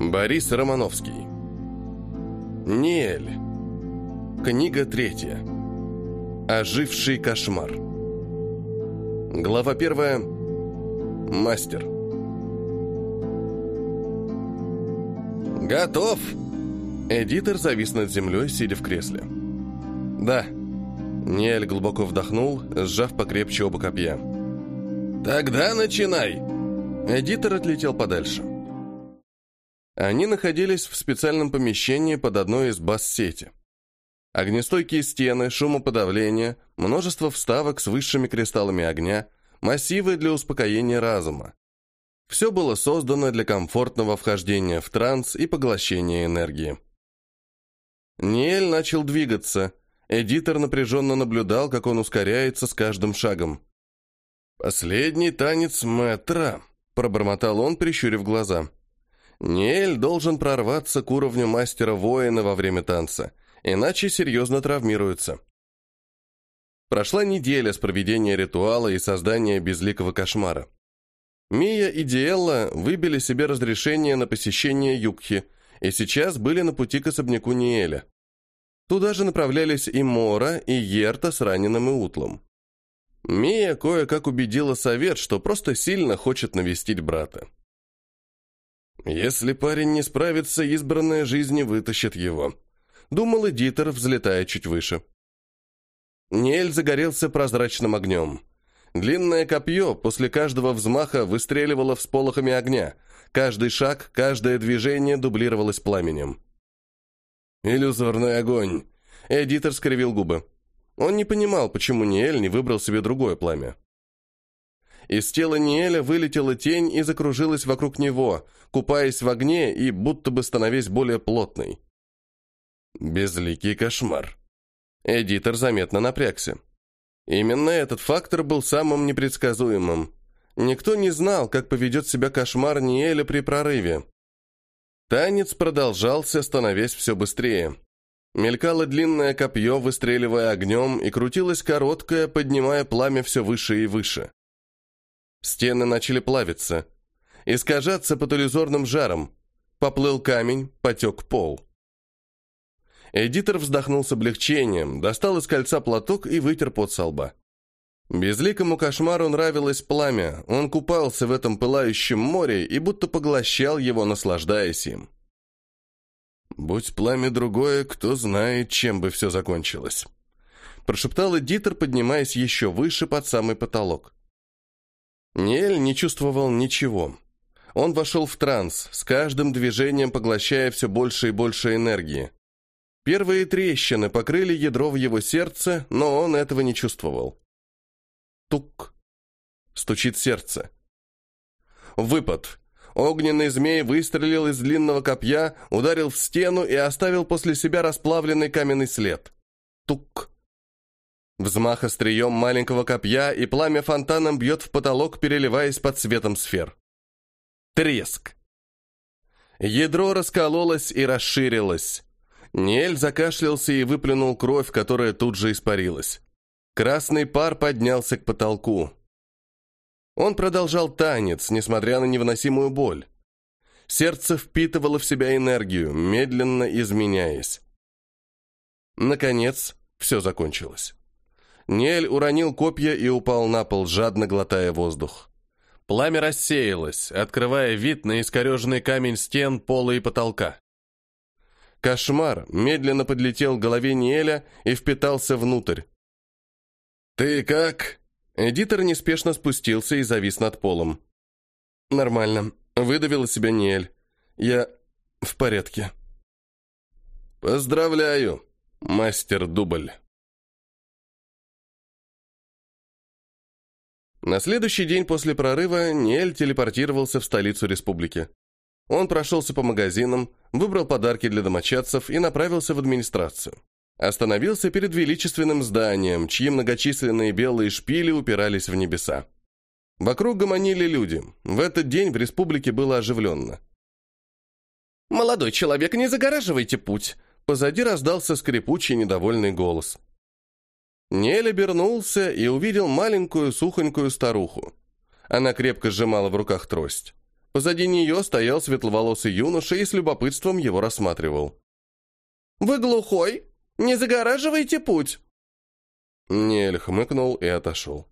Борис Романовский. Ниэль. Книга третья. Оживший кошмар. Глава первая. Мастер. «Готов!» Эдитор завис над землей, сидя в кресле. «Да». Ниэль глубоко вдохнул, сжав покрепче оба копья. «Тогда начинай!» Эдитор отлетел подальше. Они находились в специальном помещении под одной из баз сети. Огнестойкие стены, шумоподавление, множество вставок с высшими кристаллами огня, массивы для успокоения разума. Все было создано для комфортного вхождения в транс и поглощения энергии. Ниэль начал двигаться. Эдитор напряженно наблюдал, как он ускоряется с каждым шагом. «Последний танец мэтра», — пробормотал он, прищурив глаза. Ниэль должен прорваться к уровню мастера-воина во время танца, иначе серьезно травмируется. Прошла неделя с проведения ритуала и создания безликого кошмара. Мия и Диэлла выбили себе разрешение на посещение Юкхи и сейчас были на пути к особняку Ниэля. Туда же направлялись и Мора, и Ерта с раненым и утлом. Мия кое-как убедила совет, что просто сильно хочет навестить брата. Если парень не справится, избранная жизнь вытащит его. Думал эдитор, взлетая чуть выше. Нель загорелся прозрачным огнем. Длинное копье после каждого взмаха выстреливало всполохами огня. Каждый шаг, каждое движение дублировалось пламенем. «Иллюзорный огонь!» Эдитор скривил губы. Он не понимал, почему Ниэль не выбрал себе другое пламя. Из тела Ниэля вылетела тень и закружилась вокруг него, купаясь в огне и будто бы становясь более плотной. Безликий кошмар. Эдитор заметно напрягся. Именно этот фактор был самым непредсказуемым. Никто не знал, как поведет себя кошмар Ниэля при прорыве. Танец продолжался, становясь все быстрее. Мелькало длинное копье, выстреливая огнем, и крутилось короткое, поднимая пламя все выше и выше. Стены начали плавиться, искажаться под иллюзорным жаром. Поплыл камень, потек пол. Эдитор вздохнул с облегчением, достал из кольца платок и вытер пот со лба. Безликому кошмару нравилось пламя, он купался в этом пылающем море и будто поглощал его, наслаждаясь им. «Будь пламя другое, кто знает, чем бы все закончилось», прошептал Эдитор, поднимаясь еще выше под самый потолок. Ниэль не чувствовал ничего. Он вошел в транс, с каждым движением поглощая все больше и больше энергии. Первые трещины покрыли ядро в его сердце, но он этого не чувствовал. Тук. Стучит сердце. Выпад. Огненный змей выстрелил из длинного копья, ударил в стену и оставил после себя расплавленный каменный след. Тук. Взмах острием маленького копья, и пламя фонтаном бьет в потолок, переливаясь под светом сфер. Треск. Ядро раскололось и расширилось. Ниэль закашлялся и выплюнул кровь, которая тут же испарилась. Красный пар поднялся к потолку. Он продолжал танец, несмотря на невыносимую боль. Сердце впитывало в себя энергию, медленно изменяясь. Наконец, все закончилось. Нель уронил копья и упал на пол, жадно глотая воздух. Пламя рассеялось, открывая вид на искореженный камень стен, пола и потолка. Кошмар медленно подлетел к голове Ниэля и впитался внутрь. «Ты как?» Эдитор неспешно спустился и завис над полом. «Нормально», — выдавил из себя Ниэль. «Я в порядке». «Поздравляю, мастер-дубль». На следующий день после прорыва Ниэль телепортировался в столицу республики. Он прошелся по магазинам, выбрал подарки для домочадцев и направился в администрацию. Остановился перед величественным зданием, чьи многочисленные белые шпили упирались в небеса. Вокруг гомонили люди. В этот день в республике было оживленно. «Молодой человек, не загораживайте путь!» Позади раздался скрипучий недовольный голос. Нель обернулся и увидел маленькую сухонькую старуху. Она крепко сжимала в руках трость. Позади нее стоял светловолосый юноша и с любопытством его рассматривал. «Вы глухой? Не загораживайте путь!» Нель хмыкнул и отошел.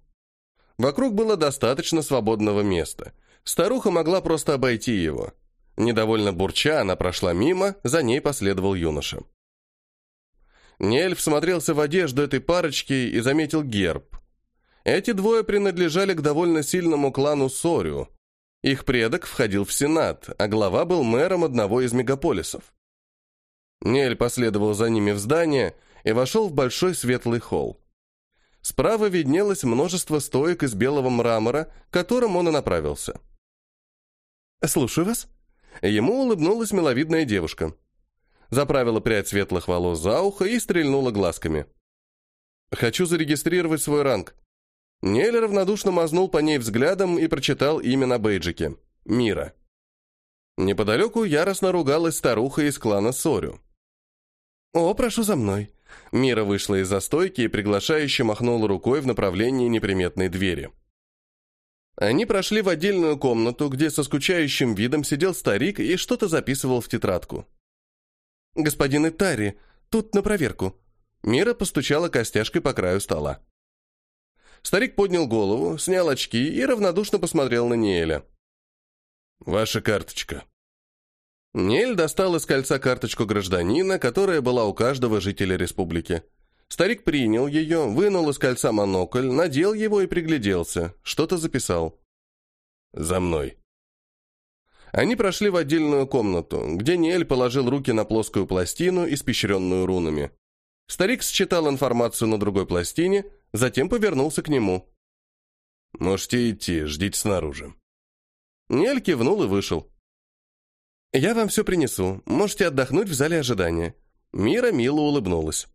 Вокруг было достаточно свободного места. Старуха могла просто обойти его. Недовольно бурча, она прошла мимо, за ней последовал юноша. Нельф смотрелся в одежду этой парочки и заметил герб. Эти двое принадлежали к довольно сильному клану Сорю. Их предок входил в Сенат, а глава был мэром одного из мегаполисов. Нель последовал за ними в здание и вошел в большой светлый холл. Справа виднелось множество стоек из белого мрамора, к которым он и направился. «Слушаю вас». Ему улыбнулась миловидная девушка. Заправила прядь светлых волос за ухо и стрельнула глазками. «Хочу зарегистрировать свой ранг». Нель равнодушно мазнул по ней взглядом и прочитал имя на бейджике. «Мира». Неподалеку яростно ругалась старуха из клана Сорю. «О, прошу за мной», Мира вышла из застойки и приглашающе махнула рукой в направлении неприметной двери. Они прошли в отдельную комнату, где со скучающим видом сидел старик и что-то записывал в тетрадку. «Господин Итари, тут на проверку». Мира постучала костяшкой по краю стола. Старик поднял голову, снял очки и равнодушно посмотрел на Ниэля. «Ваша карточка», Нель достал из кольца карточку гражданина, которая была у каждого жителя республики. Старик принял ее, вынул из кольца монокль, надел его и пригляделся, что-то записал. «За мной». Они прошли в отдельную комнату, где Ниэль положил руки на плоскую пластину, испещренную рунами. Старик считал информацию на другой пластине, затем повернулся к нему. «Можете идти, ждите снаружи». Ниэль кивнул и вышел. «Я вам все принесу. Можете отдохнуть в зале ожидания». Мира мило улыбнулась.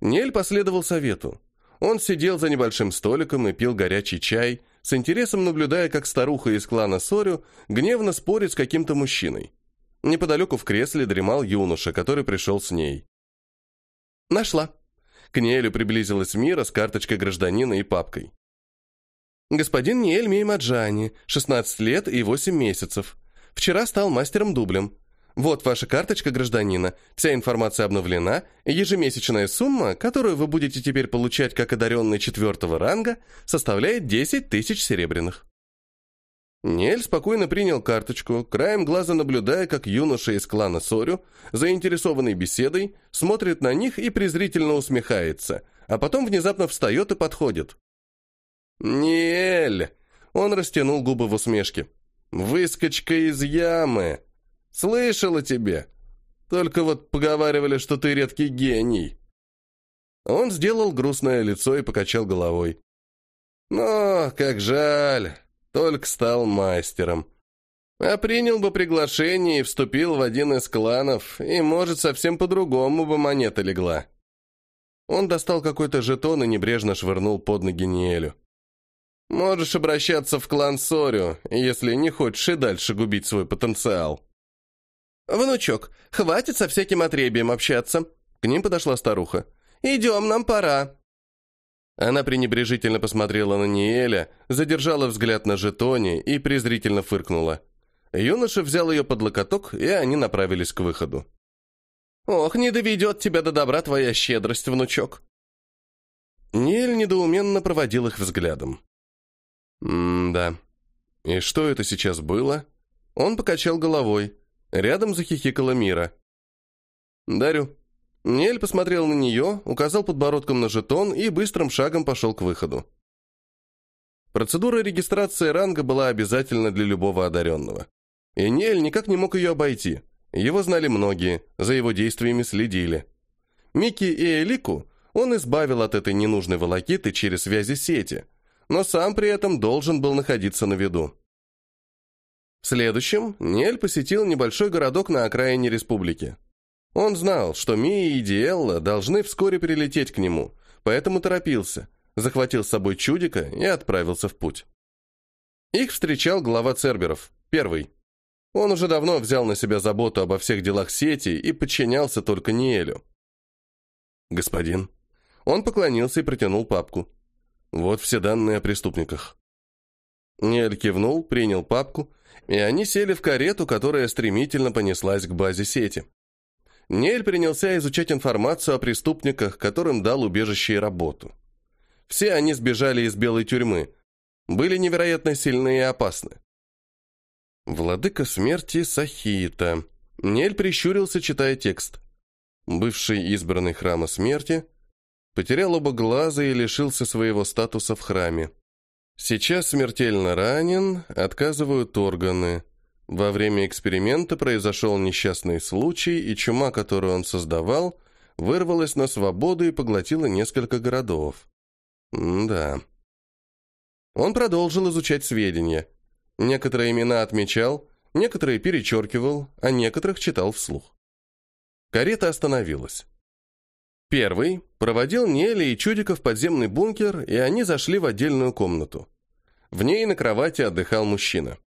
Нель последовал совету. Он сидел за небольшим столиком и пил горячий чай, с интересом наблюдая, как старуха из клана Сорю гневно спорит с каким-то мужчиной. Неподалеку в кресле дремал юноша, который пришел с ней. «Нашла». К Нелю приблизилась Мира с карточкой гражданина и папкой. «Господин Ниэль Меймаджани, 16 лет и 8 месяцев. Вчера стал мастером дублем. Вот ваша карточка гражданина. Вся информация обновлена. Ежемесячная сумма, которую вы будете теперь получать как одаренный четвертого ранга, составляет 10 тысяч серебряных. Нель спокойно принял карточку, краем глаза наблюдая, как юноша из клана Сорю, заинтересованный беседой, смотрит на них и презрительно усмехается, а потом внезапно встает и подходит. «Нель!» Он растянул губы в усмешке. Выскочка из ямы. Слышала тебе. Только вот поговаривали, что ты редкий гений. Он сделал грустное лицо и покачал головой. Но, как жаль, только стал мастером. А принял бы приглашение и вступил в один из кланов, и, может, совсем по-другому бы монета легла. Он достал какой-то жетон и небрежно швырнул под ноги Ниэлю. Можешь обращаться в клан Сорю, если не хочешь и дальше губить свой потенциал. «Внучок, хватит со всяким отребием общаться!» К ним подошла старуха. «Идем, нам пора!» Она пренебрежительно посмотрела на Ниэля, задержала взгляд на жетоне и презрительно фыркнула. Юноша взял ее под локоток, и они направились к выходу. «Ох, не доведет тебя до добра твоя щедрость, внучок!» Ниэль недоуменно проводил их взглядом. «М-да. И что это сейчас было?» Он покачал головой. Рядом захихикала Мира. «Дарю». Нель посмотрел на нее, указал подбородком на жетон и быстрым шагом пошел к выходу. Процедура регистрации ранга была обязательна для любого одаренного. И Нель никак не мог ее обойти. Его знали многие, за его действиями следили. Микки и Элику он избавил от этой ненужной волокиты через связи сети – но сам при этом должен был находиться на виду. В следующем Нель посетил небольшой городок на окраине республики. Он знал, что Мия и Диэлла должны вскоре прилететь к нему, поэтому торопился, захватил с собой чудика и отправился в путь. Их встречал глава Церберов, первый. Он уже давно взял на себя заботу обо всех делах сети и подчинялся только Ниэлю. «Господин». Он поклонился и протянул папку. Вот все данные о преступниках. Нель кивнул, принял папку, и они сели в карету, которая стремительно понеслась к базе сети. Нель принялся изучать информацию о преступниках, которым дал убежище и работу. Все они сбежали из белой тюрьмы, были невероятно сильны и опасны. Владыка смерти Сахита. Нель прищурился, читая текст. Бывший избранный храма смерти потерял оба глаза и лишился своего статуса в храме. Сейчас смертельно ранен, отказывают органы. Во время эксперимента произошел несчастный случай, и чума, которую он создавал, вырвалась на свободу и поглотила несколько городов. Да. Он продолжил изучать сведения. Некоторые имена отмечал, некоторые перечеркивал, а некоторых читал вслух. Карета остановилась. Первый проводил Нелли и Чудика в подземный бункер, и они зашли в отдельную комнату. В ней на кровати отдыхал мужчина.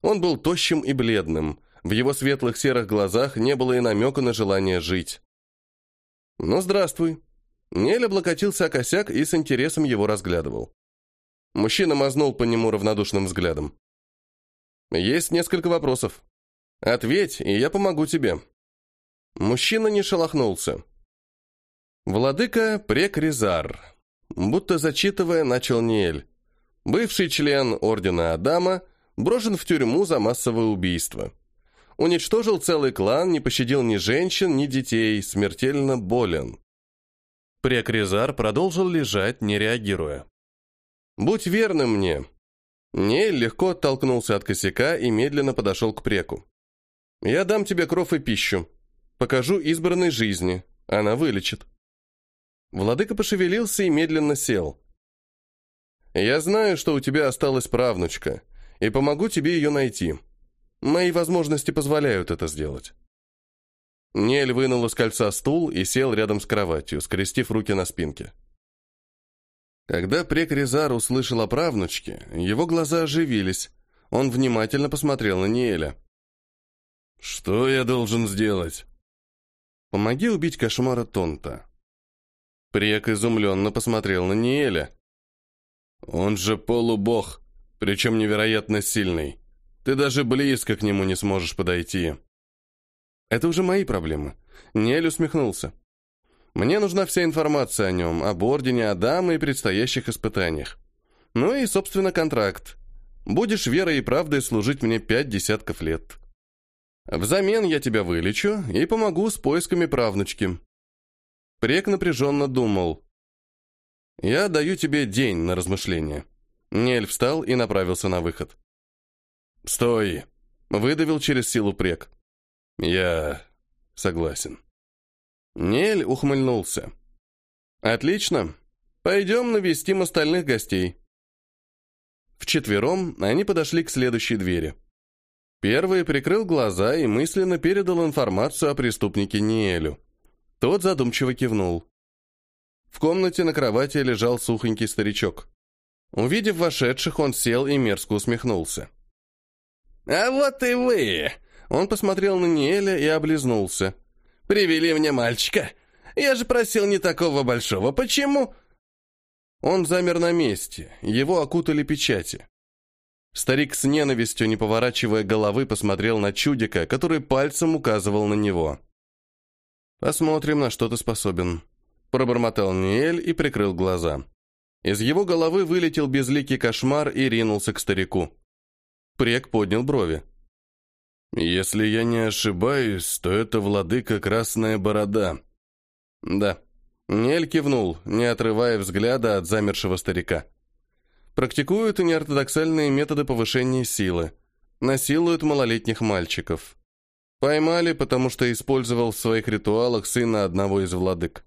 Он был тощим и бледным, в его светлых серых глазах не было и намека на желание жить. «Ну, здравствуй». Нель облокотился о косяк и с интересом его разглядывал. Мужчина мазнул по нему равнодушным взглядом. «Есть несколько вопросов. Ответь, и я помогу тебе». Мужчина не шелохнулся. Владыка Прекризар, будто зачитывая, начал Ниэль. Бывший член Ордена Адама, брошен в тюрьму за массовое убийство. Уничтожил целый клан, не пощадил ни женщин, ни детей, смертельно болен. Прекризар продолжил лежать, не реагируя. «Будь верным мне». Нель легко оттолкнулся от косяка и медленно подошел к преку. «Я дам тебе кров и пищу. Покажу избранной жизни. Она вылечит». Владыка пошевелился и медленно сел. «Я знаю, что у тебя осталась правнучка и помогу тебе ее найти. Мои возможности позволяют это сделать». Нель вынул из кольца стул и сел рядом с кроватью, скрестив руки на спинке. Когда прекризар услышал о правнучке, его глаза оживились. Он внимательно посмотрел на Ниэля. «Что я должен сделать?» «Помоги убить кошмара Тонта». Прек изумленно посмотрел на Ниэля. «Он же полубог причем невероятно сильный. Ты даже близко к нему не сможешь подойти. Это уже мои проблемы. Нель усмехнулся. Мне нужна вся информация о нем, об Ордене Адама и предстоящих испытаниях. Ну и, собственно, контракт. Будешь верой и правдой служить мне пять десятков лет. Взамен я тебя вылечу и помогу с поисками правнучки. Прек напряженно думал. Я даю тебе день на размышление. Нель встал и направился на выход. «Стой!» — выдавил через силу прек. «Я согласен». Нель ухмыльнулся. «Отлично. Пойдем навестим остальных гостей». Вчетвером они подошли к следующей двери. Первый прикрыл глаза и мысленно передал информацию о преступнике Ниэлю. Тот задумчиво кивнул. В комнате на кровати лежал сухонький старичок. Увидев вошедших, он сел и мерзко усмехнулся. «А вот и вы!» Он посмотрел на Ниэля и облизнулся. «Привели мне мальчика. Я же просил не такого большого. Почему?» Он замер на месте. Его окутали печати. Старик с ненавистью, не поворачивая головы, посмотрел на чудика, который пальцем указывал на него. «Посмотрим, на что ты способен», — пробормотал Ниэль и прикрыл глаза. Из его головы вылетел безликий кошмар и ринулся к старику. Прек поднял брови. «Если я не ошибаюсь, то это владыка Красная Борода». «Да». Нель кивнул, не отрывая взгляда от замершего старика. Практикуют неортодоксальные методы повышения силы. Насилуют малолетних мальчиков. Поймали, потому что использовал в своих ритуалах сына одного из владык.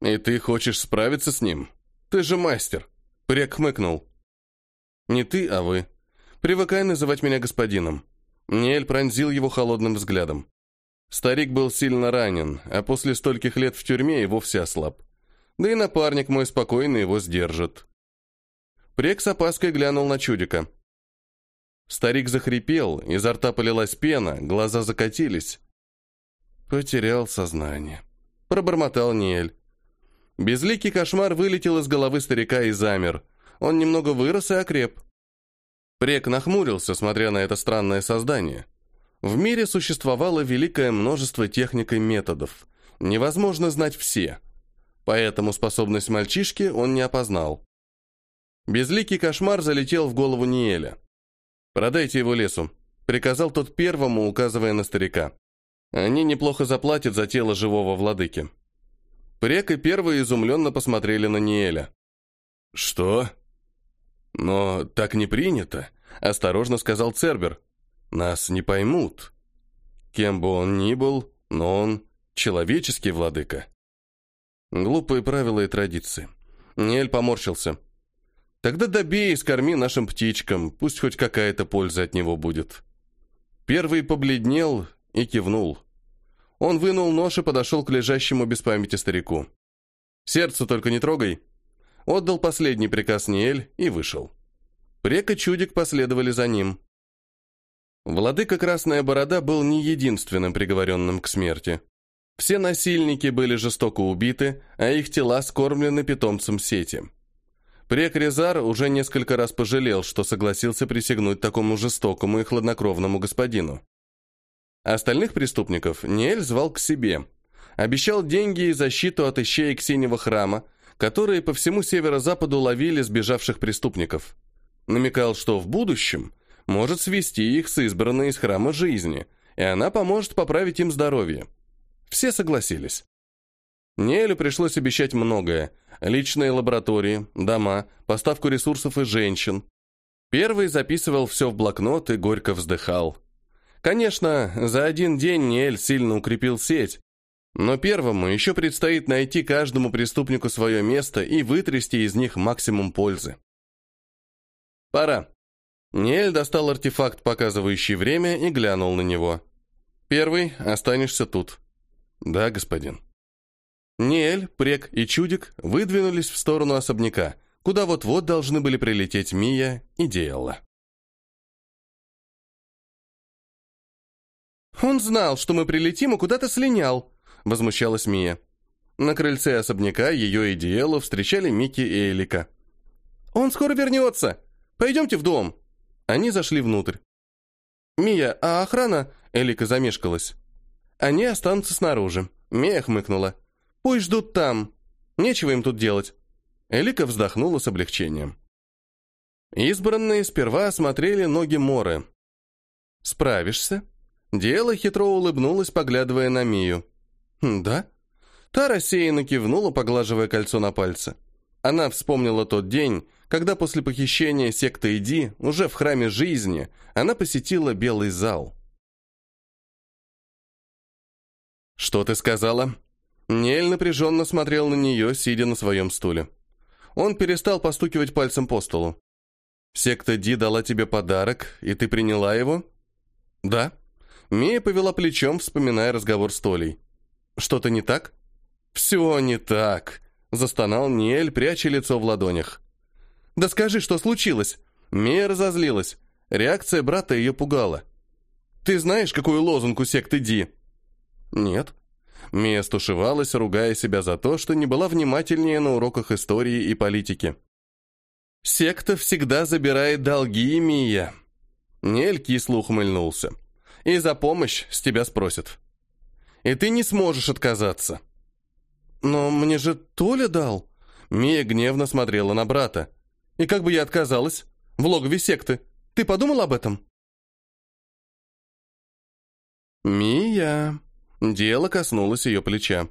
«И ты хочешь справиться с ним?» Ты же мастер!» Прек хмыкнул. «Не ты, а вы. Привыкай называть меня господином». Ниэль пронзил его холодным взглядом. Старик был сильно ранен, а после стольких лет в тюрьме и вовсе ослаб. Да и напарник мой спокойно его сдержит. Прек с опаской глянул на чудика. Старик захрипел, изо рта полилась пена, глаза закатились. Потерял сознание. Пробормотал Ниэль. Безликий кошмар вылетел из головы старика и замер. Он немного вырос и окреп. Прек нахмурился, смотря на это странное создание. В мире существовало великое множество техник и методов. Невозможно знать все. Поэтому способность мальчишки он не опознал. Безликий кошмар залетел в голову Ниэля. «Продайте его лесу», — приказал тот первому, указывая на старика. «Они неплохо заплатят за тело живого владыки». Прек и первые изумленно посмотрели на Ниэля. «Что?» «Но так не принято», — осторожно сказал Цербер. «Нас не поймут. Кем бы он ни был, но он человеческий владыка». Глупые правила и традиции. Ниэль поморщился. «Тогда добей и скорми нашим птичкам, пусть хоть какая-то польза от него будет». Первый побледнел и кивнул. Он вынул нож и подошел к лежащему без памяти старику. «Сердце только не трогай», отдал последний приказ Ниэль и вышел. Прек и Чудик последовали за ним. Владыка Красная Борода был не единственным приговоренным к смерти. Все насильники были жестоко убиты, а их тела скормлены питомцам сети. Прек Резар уже несколько раз пожалел, что согласился присягнуть такому жестокому и хладнокровному господину. Остальных преступников Ниэль звал к себе. Обещал деньги и защиту от ищеек Синего храма, которые по всему северо-западу ловили сбежавших преступников. Намекал, что в будущем может свести их с избранной из храма жизни, и она поможет поправить им здоровье. Все согласились. Неэлю пришлось обещать многое. Личные лаборатории, дома, поставку ресурсов и женщин. Первый записывал все в блокнот и горько вздыхал. Конечно, за один день Неэль сильно укрепил сеть, но первому еще предстоит найти каждому преступнику свое место и вытрясти из них максимум пользы. Пора. Ниэль достал артефакт, показывающий время, и глянул на него. Первый, останешься тут. Да, господин. Ниэль, Прек и Чудик выдвинулись в сторону особняка, куда вот-вот должны были прилететь Мия и Диэлла. «Он знал, что мы прилетим и куда-то слинял», возмущалась Мия. На крыльце особняка ее и Диэлу встречали Микки и Элика. «Он скоро вернется! Пойдемте в дом!» Они зашли внутрь. «Мия, а охрана?» Элика замешкалась. «Они останутся снаружи». Мия хмыкнула. «Пусть ждут там. Нечего им тут делать». Элика вздохнула с облегчением. Избранные сперва осмотрели ноги Моры. «Справишься?» Дело хитро улыбнулась, поглядывая на Мию. «Да?» Та рассеянно кивнула, поглаживая кольцо на пальце. Она вспомнила тот день, когда после похищения секты Иди, уже в храме жизни, она посетила Белый зал. «Что ты сказала?» Нель напряженно смотрел на нее, сидя на своем стуле. Он перестал постукивать пальцем по столу. «Секта Ди дала тебе подарок, и ты приняла его?» «Да». Мия повела плечом, вспоминая разговор с Толей. Что-то не так? Все не так, застонал Ниэль, пряча лицо в ладонях. Да скажи, что случилось? Мия разозлилась. Реакция брата ее пугала. Ты знаешь, какую лозунг у секты Ди? Нет. Мия стушевалась, ругая себя за то, что не была внимательнее на уроках истории и политики. «Секта всегда забирает долги, Мия». Нель кисло ухмыльнулся. «И за помощь с тебя спросят» и ты не сможешь отказаться». «Но мне же Толя дал». Мия гневно смотрела на брата. «И как бы я отказалась? В логове секты. Ты подумал об этом?» «Мия...» Дело коснулось ее плеча.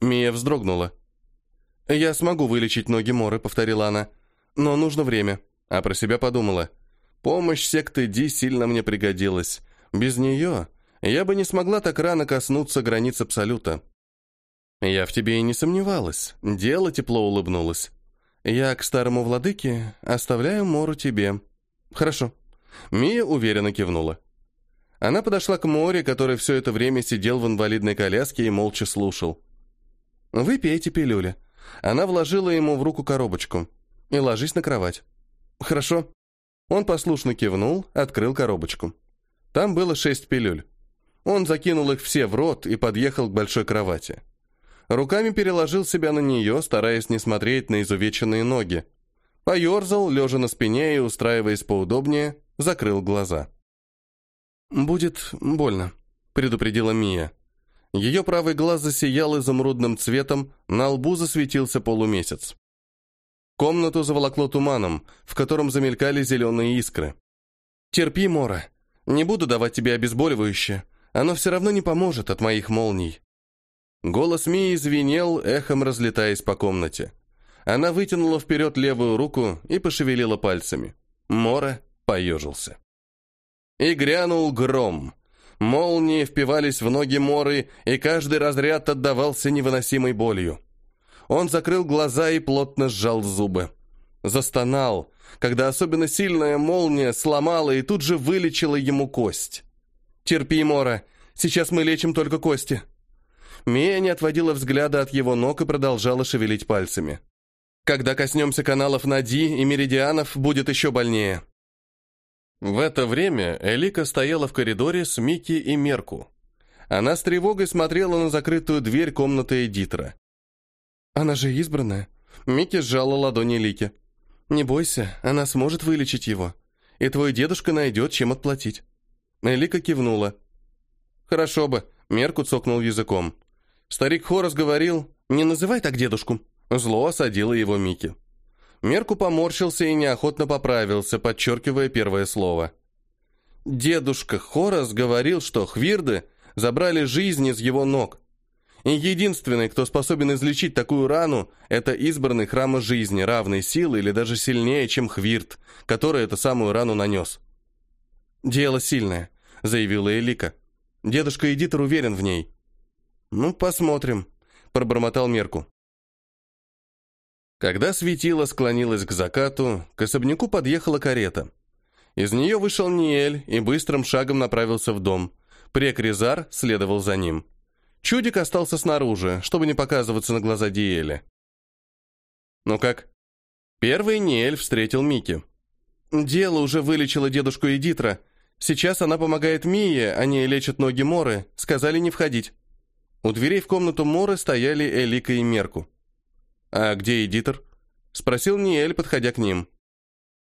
Мия вздрогнула. «Я смогу вылечить ноги Моры», — повторила она. «Но нужно время». А про себя подумала. «Помощь секты Ди сильно мне пригодилась. Без нее я бы не смогла так рано коснуться границ Абсолюта. Я в тебе и не сомневалась. Дело тепло улыбнулось. Я к старому владыке оставляю Мору тебе. Хорошо. Мия уверенно кивнула. Она подошла к Море, который все это время сидел в инвалидной коляске и молча слушал. «Выпей эти пилюли». Она вложила ему в руку коробочку. «И ложись на кровать». «Хорошо». Он послушно кивнул, открыл коробочку. Там было шесть пилюль. Он закинул их все в рот и подъехал к большой кровати. Руками переложил себя на нее, стараясь не смотреть на изувеченные ноги. Поерзал, лежа на спине и устраиваясь поудобнее, закрыл глаза. «Будет больно», — предупредила Мия. Ее правый глаз засиял изумрудным цветом, на лбу засветился полумесяц. Комнату заволокло туманом, в котором замелькали зеленые искры. «Терпи, Мора. Не буду давать тебе обезболивающее. Оно все равно не поможет от моих молний». Голос Мии звенел, эхом разлетаясь по комнате. Она вытянула вперед левую руку и пошевелила пальцами. Мора поежился. И грянул гром. Молнии впивались в ноги Моры, и каждый разряд отдавался невыносимой болью. Он закрыл глаза и плотно сжал зубы. Застонал, когда особенно сильная молния сломала и тут же вылечила ему кость. «Терпи, Мора, сейчас мы лечим только кости». Мия не отводила взгляда от его ног и продолжала шевелить пальцами. «Когда коснемся каналов Нади и меридианов, будет еще больнее». В это время Элика стояла в коридоре с Микки и Мерку. Она с тревогой смотрела на закрытую дверь комнаты Эдитра. «Она же избранная». Микки сжала ладони Лики. «Не бойся, она сможет вылечить его. И твой дедушка найдет, чем отплатить». Элика кивнула. «Хорошо бы», — Мерку цокнул языком. Старик Хорос говорил, «Не называй так дедушку». Зло осадило его Микки. Мерку поморщился и неохотно поправился, подчеркивая первое слово. Дедушка Хорас говорил, что хвирды забрали жизнь из его ног. И единственный, кто способен излечить такую рану, это избранный храма жизни, равной силы или даже сильнее, чем хвирт, который эту самую рану нанес. «Дело сильное», — заявила Элика. «Дедушка Эдитор уверен в ней». «Ну, посмотрим», — пробормотал Мерку. Когда светило склонилось к закату, к особняку подъехала карета. Из нее вышел Ниэль и быстрым шагом направился в дом. Прекризар следовал за ним. Чудик остался снаружи, чтобы не показываться на глаза Диэля. «Ну как?» Первый Ниэль встретил Мики. «Дело уже вылечило дедушку Эдитра. Сейчас она помогает Мие, они лечат ноги Моры. Сказали не входить». У дверей в комнату Моры стояли Элика и Мерку. «А где Эдитор?» — спросил Ниэль, подходя к ним.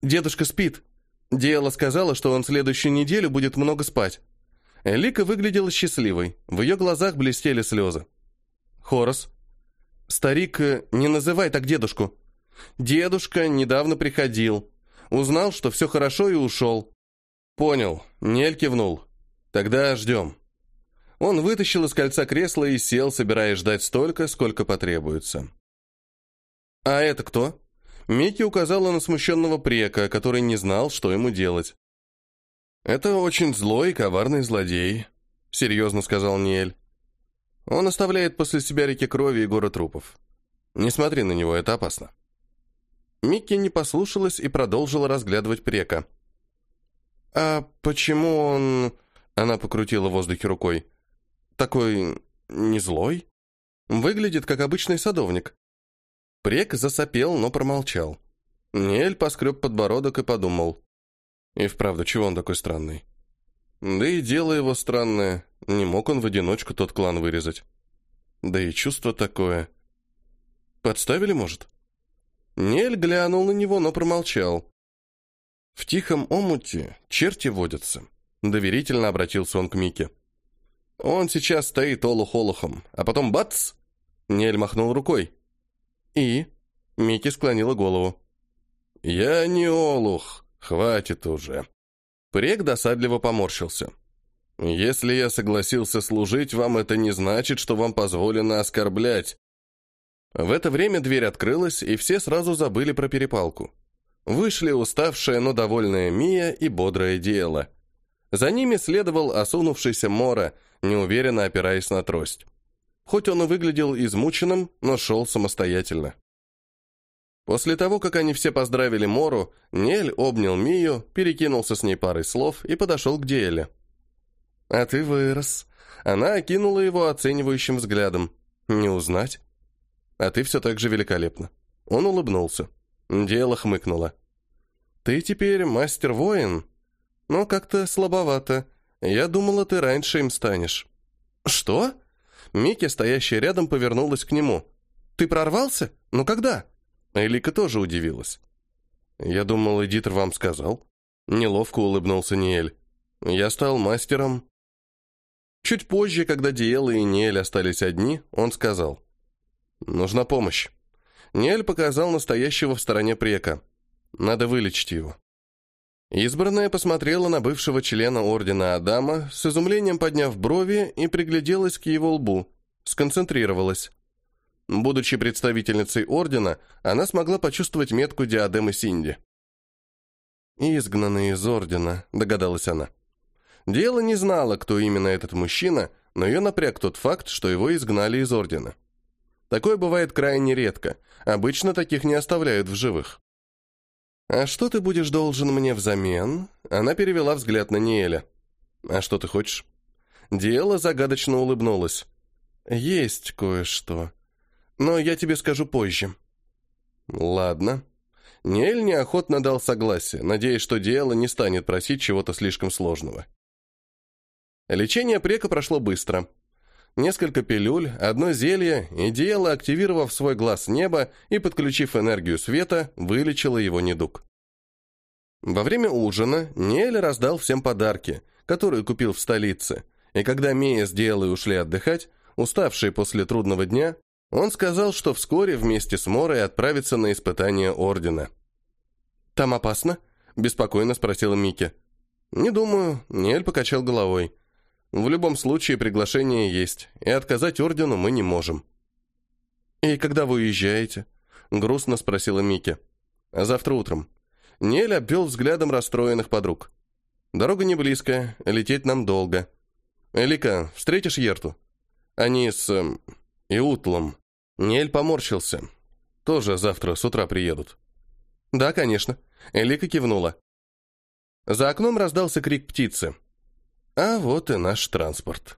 «Дедушка спит. Диэла сказала, что он следующую неделю будет много спать». Элика выглядела счастливой, в ее глазах блестели слезы. «Хорос». «Старик, э, не называй так дедушку. Дедушка недавно приходил. Узнал, что все хорошо и ушел». «Понял», — Нель кивнул. «Тогда ждем». Он вытащил из кольца кресло и сел, собираясь ждать столько, сколько потребуется. «А это кто?» Микки указала на смущенного прека, который не знал, что ему делать. «Это очень злой и коварный злодей», — серьезно сказал Ниэль. «Он оставляет после себя реки крови и горы трупов. Не смотри на него, это опасно». Микки не послушалась и продолжила разглядывать прека. «А почему он...» — она покрутила в воздухе рукой. «Такой... не злой? Выглядит как обычный садовник». Прек засопел, но промолчал. Нель поскреб подбородок и подумал. И вправду, чего он такой странный? Да и дело его странное. Не мог он в одиночку тот клан вырезать. Да и чувство такое. Подставили, может? Нель глянул на него, но промолчал. В тихом омуте черти водятся. Доверительно обратился он к Мике. Он сейчас стоит олух-олухом, а потом бац! Нель махнул рукой. «И?» Микки склонила голову. «Я не олух, хватит уже». Прек досадливо поморщился. «Если я согласился служить вам, это не значит, что вам позволено оскорблять». В это время дверь открылась, и все сразу забыли про перепалку. Вышли уставшая, но довольная Мия и бодрое дело. За ними следовал осунувшийся Мора, неуверенно опираясь на трость. Хоть он и выглядел измученным, но шел самостоятельно. После того, как они все поздравили Мору, Нель обнял Мию, перекинулся с ней парой слов и подошел к Диэле. «А ты вырос». Она окинула его оценивающим взглядом. «Не узнать?» «А ты все так же великолепно». Он улыбнулся. Дело хмыкнуло. «Ты теперь мастер-воин?» «Но как-то слабовато. Я думала, ты раньше им станешь». «Что?» Микки, стоящая рядом, повернулась к нему. «Ты прорвался? Ну когда?» Элика тоже удивилась. «Я думал, Эдитор вам сказал». Неловко улыбнулся Ниэль. Я стал мастером. Чуть позже, когда Диэла и Ниэль остались одни, он сказал. Нужна помощь. Ниэль показал настоящего в стороне прека. Надо вылечить его. Избранная посмотрела на бывшего члена Ордена Адама, с изумлением подняв брови и пригляделась к его лбу, сконцентрировалась. Будучи представительницей Ордена, она смогла почувствовать метку диадемы Синди. «Изгнанный из Ордена», — догадалась она. Дело не знала, кто именно этот мужчина, но ее напряг тот факт, что его изгнали из Ордена. Такое бывает крайне редко, обычно таких не оставляют в живых. «А что ты будешь должен мне взамен?» Она перевела взгляд на Ниэля. «А что ты хочешь?» Диэла загадочно улыбнулась. «Есть кое-что. Но я тебе скажу позже». «Ладно». Ниэль неохотно дал согласие, надеясь, что Диэла не станет просить чего-то слишком сложного. Лечение прека прошло быстро. Несколько пилюль, одно зелье, и Диэла, активировав свой глаз неба и подключив энергию света, вылечила его недуг. Во время ужина Ниэль раздал всем подарки, которые купил в столице, и когда Мия с Диэлой ушли отдыхать, уставшие после трудного дня, он сказал, что вскоре вместе с Морой отправится на испытание Ордена. «Там опасно?» – беспокойно спросила Микки. «Не думаю», – Ниэль покачал головой. «В любом случае приглашение есть, и отказать Ордену мы не можем». «И когда вы уезжаете?» – грустно спросила Микки. «Завтра утром». Ниэль обвел взглядом расстроенных подруг. «Дорога не близкая, лететь нам долго. Элика, встретишь Ерту?» «Они с... Э, Иутлом». Ниэль поморщился. «Тоже завтра с утра приедут». «Да, конечно». Элика кивнула. За окном раздался крик птицы. «А вот и наш транспорт».